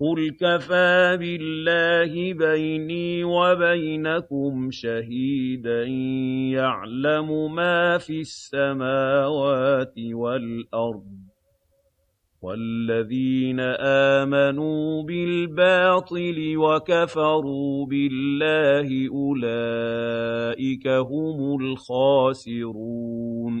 قُلْ كَفَىٰ بِاللَّهِ بَيْنِي وَبَيْنَكُمْ شَهِيدًا يَعْلَمُ مَا فِي السَّمَاوَاتِ وَالْأَرْضِ ۗ وَالَّذِينَ آمَنُوا بِالْبَاطِلِ وَكَفَرُوا بِاللَّهِ أُولَٰئِكَ هُمُ الْخَاسِرُونَ